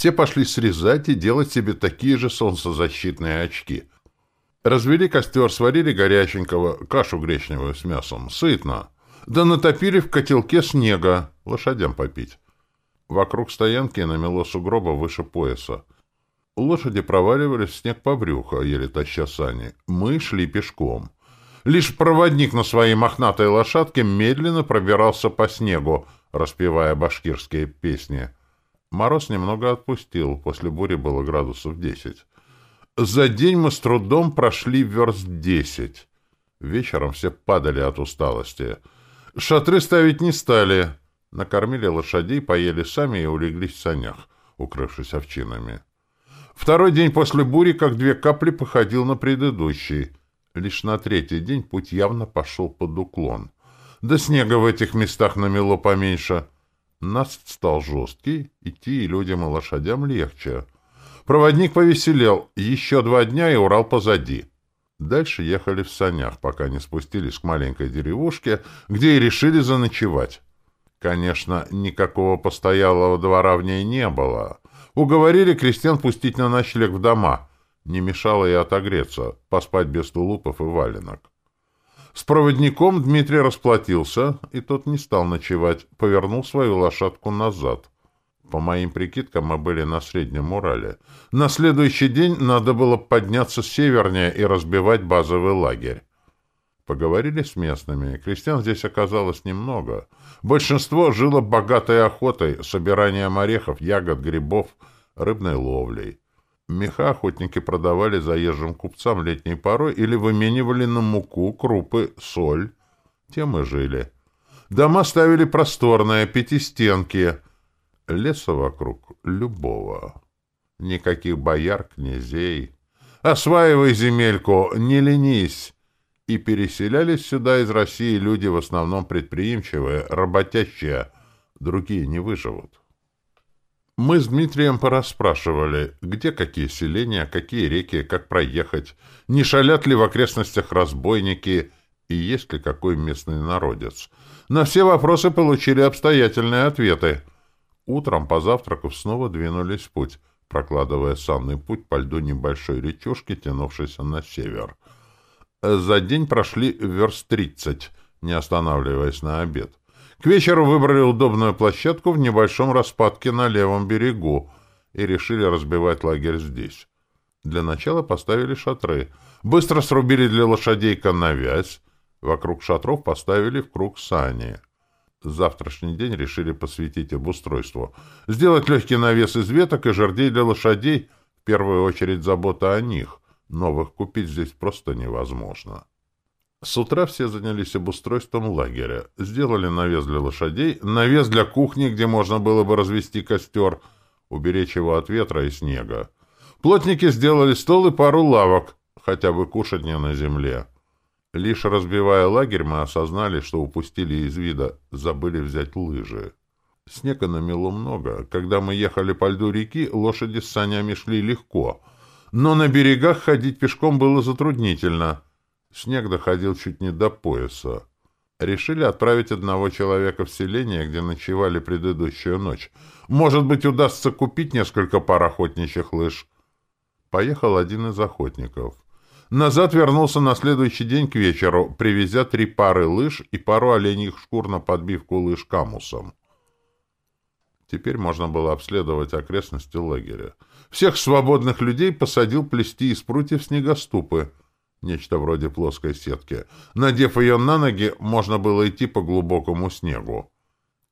все пошли срезать и делать себе такие же солнцезащитные очки. Развели костер, сварили горяченького, кашу гречневую с мясом. Сытно. Да натопили в котелке снега, лошадям попить. Вокруг стоянки намело сугроба выше пояса. Лошади проваливались в снег по брюху, еле таща сани. Мы шли пешком. Лишь проводник на своей мохнатой лошадке медленно пробирался по снегу, распевая башкирские песни. Мороз немного отпустил, после бури было градусов десять. За день мы с трудом прошли верст десять. Вечером все падали от усталости. Шатры ставить не стали. Накормили лошадей, поели сами и улеглись в санях, укрывшись овчинами. Второй день после бури, как две капли, походил на предыдущий. Лишь на третий день путь явно пошел под уклон. Да снега в этих местах намело поменьше. Наст стал жесткий, идти и людям, и лошадям легче. Проводник повеселел. Еще два дня, и Урал позади. Дальше ехали в санях, пока не спустились к маленькой деревушке, где и решили заночевать. Конечно, никакого постоялого двора в ней не было. Уговорили крестьян пустить на ночлег в дома. Не мешало и отогреться, поспать без тулупов и валенок. С проводником Дмитрий расплатился, и тот не стал ночевать, повернул свою лошадку назад. По моим прикидкам, мы были на Среднем Урале. На следующий день надо было подняться севернее и разбивать базовый лагерь. Поговорили с местными. Крестьян здесь оказалось немного. Большинство жило богатой охотой, собиранием орехов, ягод, грибов, рыбной ловлей. Меха охотники продавали заезжим купцам летней порой или выменивали на муку, крупы, соль. Тем и жили. Дома ставили просторные, пятистенки. Леса вокруг любого. Никаких бояр, князей. Осваивай земельку, не ленись. И переселялись сюда из России люди в основном предприимчивые, работящие. Другие не выживут. Мы с Дмитрием порасспрашивали, где какие селения, какие реки, как проехать, не шалят ли в окрестностях разбойники и есть ли какой местный народец. На все вопросы получили обстоятельные ответы. Утром, позавтракав, снова двинулись в путь, прокладывая санный путь по льду небольшой речушки, тянувшейся на север. За день прошли верст тридцать, не останавливаясь на обед. К вечеру выбрали удобную площадку в небольшом распадке на левом берегу и решили разбивать лагерь здесь. Для начала поставили шатры. Быстро срубили для лошадей коновязь. Вокруг шатров поставили в круг сани. Завтрашний день решили посвятить обустройству. Сделать легкий навес из веток и жердей для лошадей. В первую очередь забота о них. Новых купить здесь просто невозможно. С утра все занялись обустройством лагеря. Сделали навес для лошадей, навес для кухни, где можно было бы развести костер, уберечь его от ветра и снега. Плотники сделали стол и пару лавок, хотя бы кушать не на земле. Лишь разбивая лагерь, мы осознали, что упустили из вида, забыли взять лыжи. Снега намело много. Когда мы ехали по льду реки, лошади с санями шли легко. Но на берегах ходить пешком было затруднительно — Снег доходил чуть не до пояса. Решили отправить одного человека в селение, где ночевали предыдущую ночь. Может быть, удастся купить несколько пар охотничьих лыж. Поехал один из охотников. Назад вернулся на следующий день к вечеру, привезя три пары лыж и пару оленьих шкур на подбивку лыж камусом. Теперь можно было обследовать окрестности лагеря. Всех свободных людей посадил плести из прутьев снегоступы — нечто вроде плоской сетки. Надев ее на ноги, можно было идти по глубокому снегу.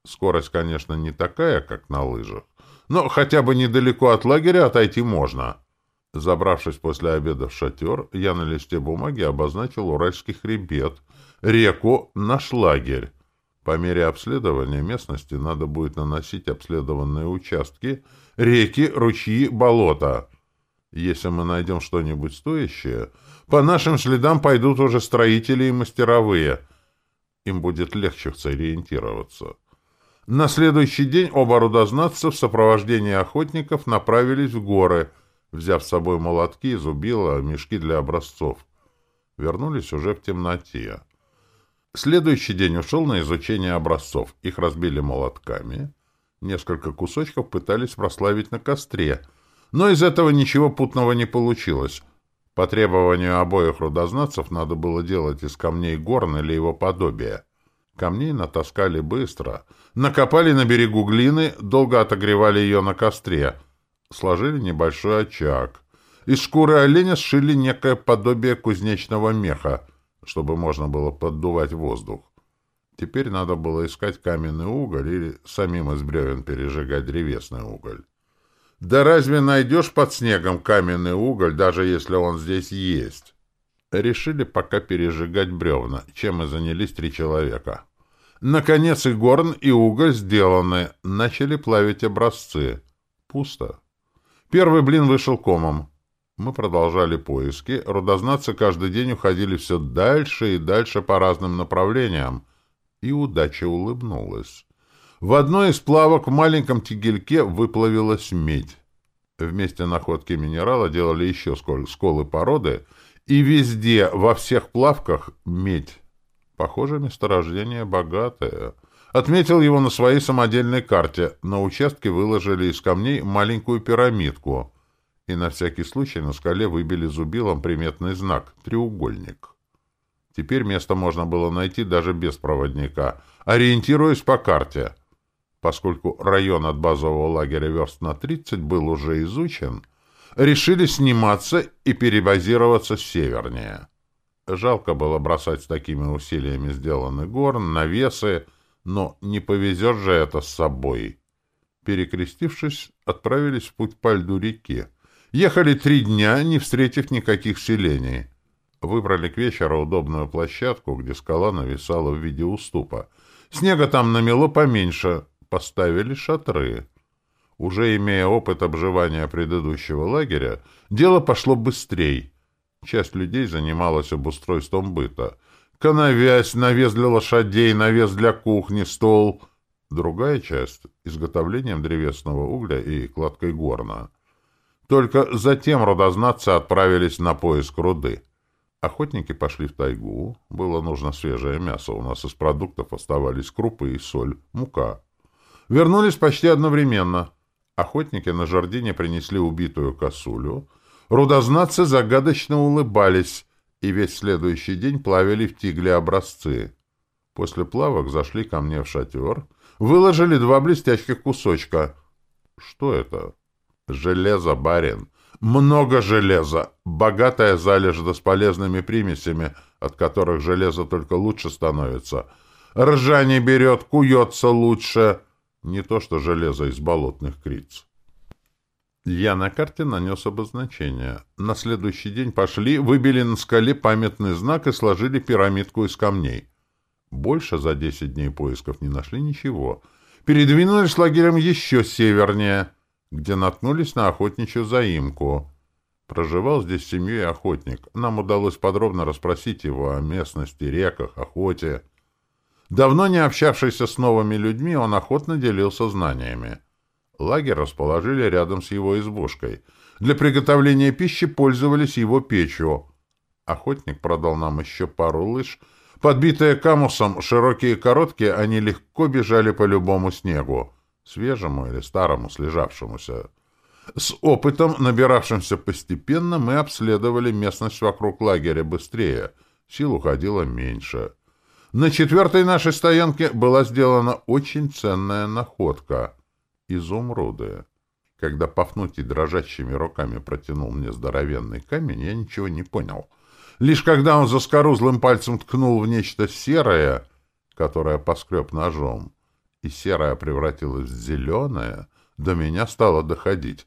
Скорость, конечно, не такая, как на лыжах, но хотя бы недалеко от лагеря отойти можно. Забравшись после обеда в шатер, я на листе бумаги обозначил Уральский хребет, реку, наш лагерь. По мере обследования местности надо будет наносить обследованные участки, реки, ручьи, болота. Если мы найдем что-нибудь стоящее — по нашим следам пойдут уже строители и мастеровые. Им будет легче сориентироваться. На следующий день оба рудознатца в сопровождении охотников направились в горы, взяв с собой молотки, зубила, мешки для образцов. Вернулись уже в темноте. Следующий день ушел на изучение образцов. Их разбили молотками. Несколько кусочков пытались прославить на костре, но из этого ничего путного не получилось. По требованию обоих рудознатцев надо было делать из камней горн или его подобие. Камней натаскали быстро, накопали на берегу глины, долго отогревали ее на костре, сложили небольшой очаг. Из шкуры оленя сшили некое подобие кузнечного меха, чтобы можно было поддувать воздух. Теперь надо было искать каменный уголь или самим из бревен пережигать древесный уголь. Да разве найдешь под снегом каменный уголь, даже если он здесь есть? Решили пока пережигать бревна, чем и занялись три человека. Наконец и горн, и уголь сделаны. Начали плавить образцы. Пусто. Первый блин вышел комом. Мы продолжали поиски. Рудознатцы каждый день уходили все дальше и дальше по разным направлениям и удача улыбнулась. В одной из плавок в маленьком тигельке выплавилась медь. Вместе находки минерала делали еще сколы породы, и везде, во всех плавках, медь. Похоже, месторождение богатое. Отметил его на своей самодельной карте. На участке выложили из камней маленькую пирамидку. И на всякий случай на скале выбили зубилом приметный знак — треугольник. Теперь место можно было найти даже без проводника, ориентируясь по карте. Поскольку район от базового лагеря верст на 30 был уже изучен, решили сниматься и перебазироваться севернее. Жалко было бросать с такими усилиями сделанный горн, навесы, но не повезет же это с собой. Перекрестившись, отправились в путь по льду реки. Ехали три дня, не встретив никаких селений. Выбрали к вечеру удобную площадку, где скала нависала в виде уступа. Снега там намело поменьше. Поставили шатры. Уже имея опыт обживания предыдущего лагеря, дело пошло быстрей. Часть людей занималась обустройством быта. Коновязь, навес для лошадей, навес для кухни, стол. Другая часть — изготовлением древесного угля и кладкой горна. Только затем родознатцы отправились на поиск руды. Охотники пошли в тайгу. Было нужно свежее мясо. У нас из продуктов оставались крупы и соль, мука. Вернулись почти одновременно. Охотники на жердине принесли убитую косулю. Рудознатцы загадочно улыбались и весь следующий день плавили в тигле образцы. После плавок зашли ко мне в шатер, выложили два блестящих кусочка. Что это? Железо, барин. Много железа, богатая залежь с полезными примесями, от которых железо только лучше становится. Ржа не берет, куется лучше. Не то что железо из болотных криц. Я на карте нанес обозначение. На следующий день пошли, выбили на скале памятный знак и сложили пирамидку из камней. Больше за десять дней поисков не нашли ничего. Передвинулись лагерем еще севернее — где наткнулись на охотничью заимку. Проживал здесь с семьей охотник. Нам удалось подробно расспросить его о местности, реках, охоте. Давно не общавшийся с новыми людьми, он охотно делился знаниями. Лагерь расположили рядом с его избушкой. Для приготовления пищи пользовались его печью. Охотник продал нам еще пару лыж. Подбитые камусом, широкие и короткие, они легко бежали по любому снегу свежему или старому, слежавшемуся. С опытом, набиравшимся постепенно, мы обследовали местность вокруг лагеря быстрее, сил уходило меньше. На четвертой нашей стоянке была сделана очень ценная находка — изумруды. Когда Пафнутий дрожащими руками протянул мне здоровенный камень, я ничего не понял. Лишь когда он заскорузлым пальцем ткнул в нечто серое, которое поскреб ножом, и серая превратилась в зеленое, до меня стало доходить.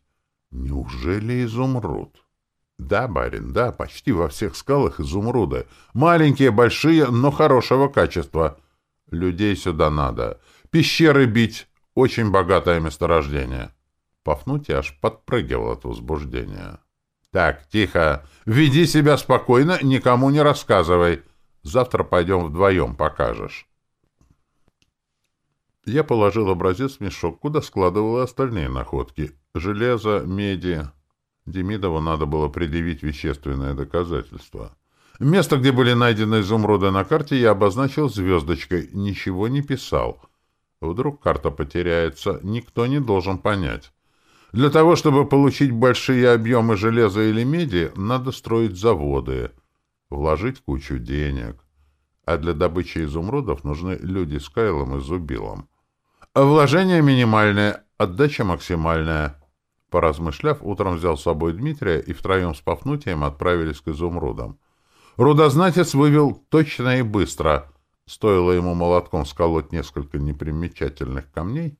Неужели изумруд? Да, барин, да, почти во всех скалах изумруды. Маленькие, большие, но хорошего качества. Людей сюда надо. Пещеры бить. Очень богатое месторождение. Пафнутий аж подпрыгивал от возбуждения. Так, тихо. Веди себя спокойно, никому не рассказывай. Завтра пойдем вдвоем, покажешь. Я положил образец в мешок, куда складывал остальные находки. Железо, меди. Демидову надо было предъявить вещественное доказательство. Место, где были найдены изумруды на карте, я обозначил звездочкой, ничего не писал. Вдруг карта потеряется, никто не должен понять. Для того, чтобы получить большие объемы железа или меди, надо строить заводы, вложить кучу денег. А для добычи изумрудов нужны люди с Кайлом и Зубилом. Вложение минимальное, отдача максимальная. Поразмышляв, утром взял с собой Дмитрия и втроем с Пафнутием отправились к изумрудам. Рудознатец вывел точно и быстро. Стоило ему молотком сколоть несколько непримечательных камней,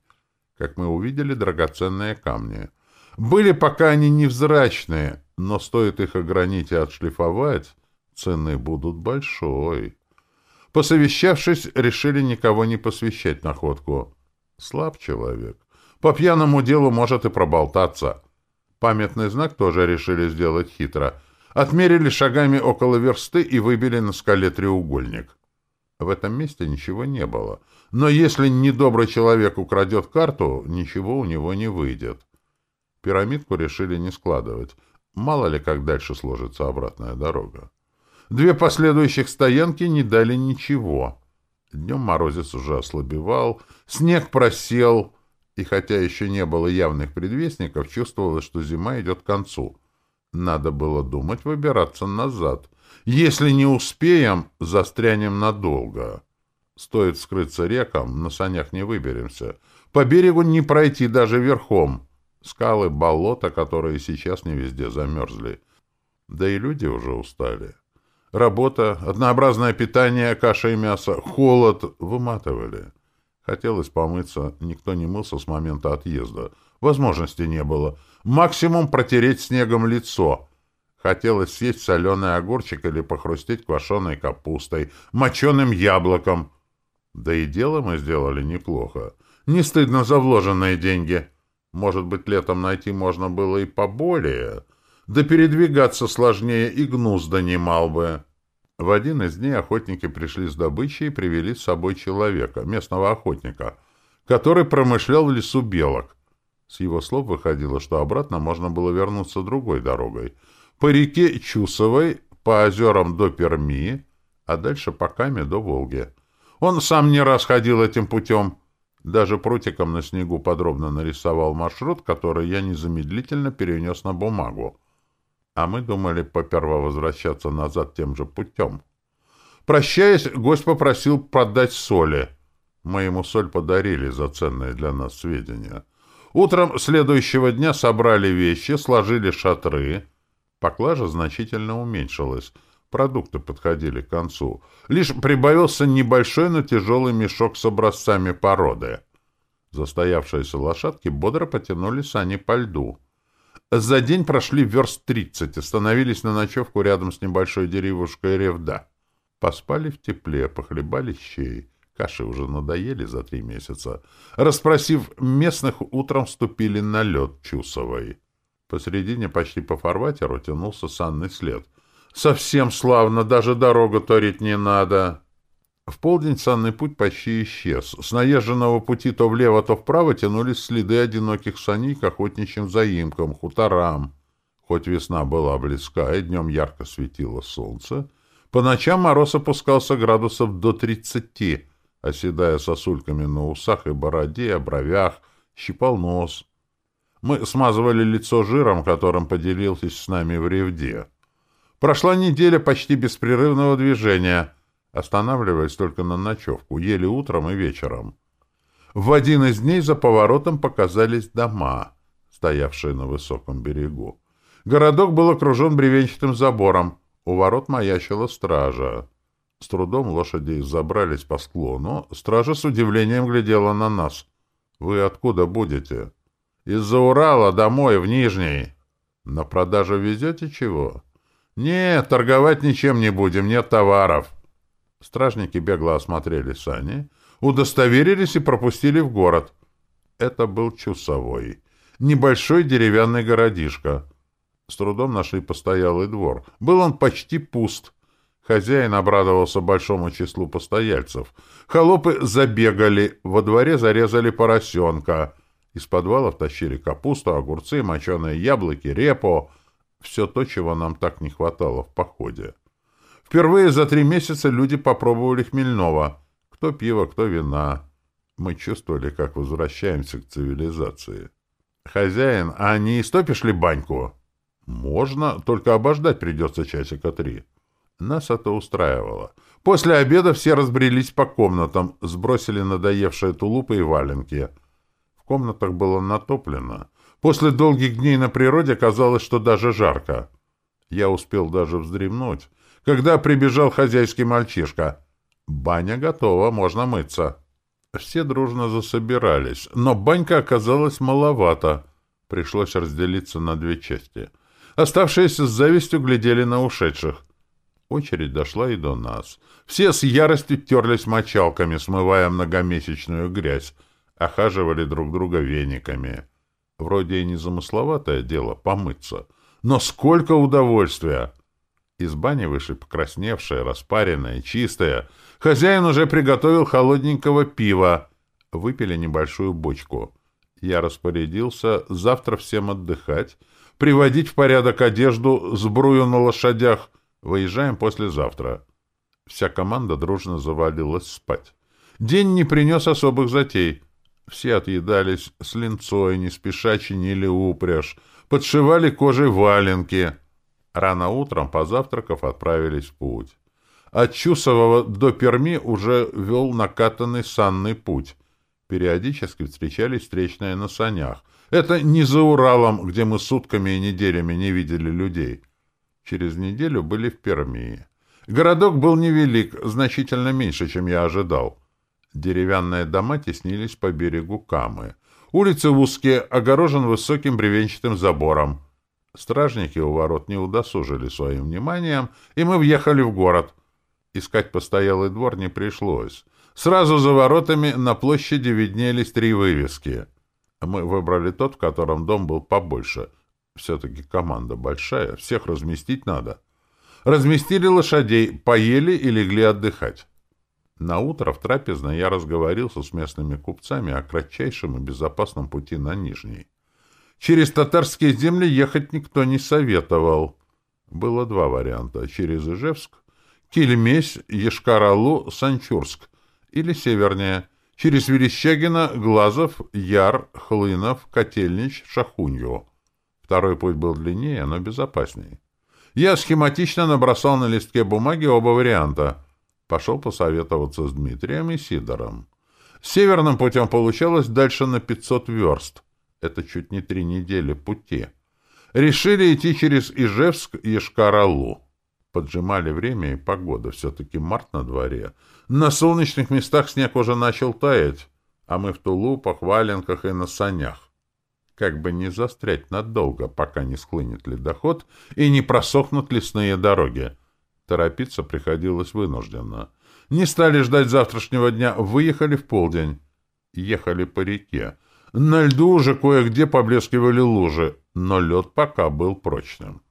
как мы увидели драгоценные камни. Были пока они невзрачные, но стоит их огранить и отшлифовать, цены будут большой. Посовещавшись, решили никого не посвящать находку. Слаб человек. По пьяному делу может и проболтаться. Памятный знак тоже решили сделать хитро. Отмерили шагами около версты и выбили на скале треугольник. В этом месте ничего не было. Но если недобрый человек украдет карту, ничего у него не выйдет. Пирамидку решили не складывать. Мало ли, как дальше сложится обратная дорога. Две последующих стоянки не дали ничего. Днем морозец уже ослабевал, снег просел, и хотя еще не было явных предвестников, чувствовалось, что зима идет к концу. Надо было думать выбираться назад. Если не успеем, застрянем надолго. Стоит скрыться рекам, на санях не выберемся. По берегу не пройти даже верхом. Скалы, болота, которые сейчас не везде замерзли. Да и люди уже устали. Работа, однообразное питание, каша и мясо, холод выматывали. Хотелось помыться, никто не мылся с момента отъезда. Возможности не было. Максимум протереть снегом лицо. Хотелось съесть соленый огурчик или похрустеть квашеной капустой, моченым яблоком. Да и дело мы сделали неплохо. Не стыдно за вложенные деньги. Может быть, летом найти можно было и поболее. Да передвигаться сложнее и гнус донимал бы. В один из дней охотники пришли с добычей и привели с собой человека, местного охотника, который промышлял в лесу белок. С его слов выходило, что обратно можно было вернуться другой дорогой. По реке Чусовой, по озерам до Перми, а дальше по Каме до Волги. Он сам не раз ходил этим путем. Даже прутиком на снегу подробно нарисовал маршрут, который я незамедлительно перенес на бумагу а мы думали поперва возвращаться назад тем же путем. Прощаясь, гость попросил продать соли. Мы ему соль подарили за ценные для нас сведения. Утром следующего дня собрали вещи, сложили шатры. Поклажа значительно уменьшилась. Продукты подходили к концу. Лишь прибавился небольшой, но тяжелый мешок с образцами породы. Застоявшиеся лошадки бодро потянули сани по льду. За день прошли верст тридцать, остановились на ночевку рядом с небольшой деревушкой Ревда. Поспали в тепле, похлебали щей. Каши уже надоели за три месяца. Распросив местных, утром вступили на лед Чусовой. Посредине, почти по фарватеру, тянулся санный след. «Совсем славно, даже дорогу торить не надо!» В полдень санный путь почти исчез. С наезженного пути то влево, то вправо тянулись следы одиноких саней к охотничьим заимкам, хуторам. Хоть весна была близка и днем ярко светило солнце, по ночам мороз опускался градусов до тридцати, оседая сосульками на усах и бороде, бровях, щипал нос. Мы смазывали лицо жиром, которым поделился с нами в ревде. Прошла неделя почти беспрерывного движения — останавливаясь только на ночевку, ели утром и вечером. В один из дней за поворотом показались дома, стоявшие на высоком берегу. Городок был окружен бревенчатым забором, у ворот маячила стража. С трудом лошади забрались по склону, стража с удивлением глядела на нас. «Вы откуда будете?» «Из-за Урала домой, в Нижний». «На продажу везете чего?» «Нет, торговать ничем не будем, нет товаров». Стражники бегло осмотрели сани, удостоверились и пропустили в город. Это был Чусовой. Небольшой деревянный городишко. С трудом нашли постоялый двор. Был он почти пуст. Хозяин обрадовался большому числу постояльцев. Холопы забегали, во дворе зарезали поросенка. Из подвалов тащили капусту, огурцы, моченые яблоки, репу. Все то, чего нам так не хватало в походе. Впервые за три месяца люди попробовали хмельного. Кто пиво, кто вина. Мы чувствовали, как возвращаемся к цивилизации. «Хозяин, а не истопишь ли баньку?» «Можно, только обождать придется часика три». Нас это устраивало. После обеда все разбрелись по комнатам, сбросили надоевшие тулупы и валенки. В комнатах было натоплено. После долгих дней на природе казалось, что даже жарко. Я успел даже вздремнуть, когда прибежал хозяйский мальчишка. «Баня готова, можно мыться». Все дружно засобирались, но банька оказалась маловато. Пришлось разделиться на две части. Оставшиеся с завистью глядели на ушедших. Очередь дошла и до нас. Все с яростью терлись мочалками, смывая многомесячную грязь, охаживали друг друга вениками. Вроде и незамысловатое дело — помыться. Но сколько удовольствия! Из бани вышли покрасневшая, распаренная, чистая. Хозяин уже приготовил холодненького пива. Выпили небольшую бочку. Я распорядился завтра всем отдыхать, приводить в порядок одежду, сбрую на лошадях. Выезжаем послезавтра. Вся команда дружно завалилась спать. День не принес особых затей. Все отъедались с линцой, не спеша чинили упряжь, подшивали кожей валенки. Рано утром, позавтракав, отправились в путь. От Чусового до Перми уже вел накатанный санный путь. Периодически встречались встречные на санях. Это не за Уралом, где мы сутками и неделями не видели людей. Через неделю были в Перми. Городок был невелик, значительно меньше, чем я ожидал. Деревянные дома теснились по берегу Камы. Улицы узкие, огорожен высоким бревенчатым забором. Стражники у ворот не удосужили своим вниманием, и мы въехали в город. Искать постоялый двор не пришлось. Сразу за воротами на площади виднелись три вывески. Мы выбрали тот, в котором дом был побольше. Все-таки команда большая, всех разместить надо. Разместили лошадей, поели и легли отдыхать. На утро в трапезной я разговорился с местными купцами о кратчайшем и безопасном пути на Нижний. Через татарские земли ехать никто не советовал. Было два варианта — через Ижевск, Кельмесь, Ешкар-Алу, Санчурск, или севернее, через Верещагино, Глазов, Яр, Хлынов, Котельнич, Шахунью. Второй путь был длиннее, но безопаснее. Я схематично набросал на листке бумаги оба варианта. Пошел посоветоваться с Дмитрием и Сидором. Северным путем получалось дальше на 500 верст — это чуть не три недели пути. Решили идти через Ижевск и Шкаралу. Поджимали время и погода. Все-таки март на дворе. На солнечных местах снег уже начал таять, а мы в тулупах, валенках и на санях. Как бы не застрять надолго, пока не склынет ледоход и не просохнут лесные дороги. Торопиться приходилось вынужденно. Не стали ждать завтрашнего дня, выехали в полдень. Ехали по реке. На льду уже кое-где поблескивали лужи, но лед пока был прочным.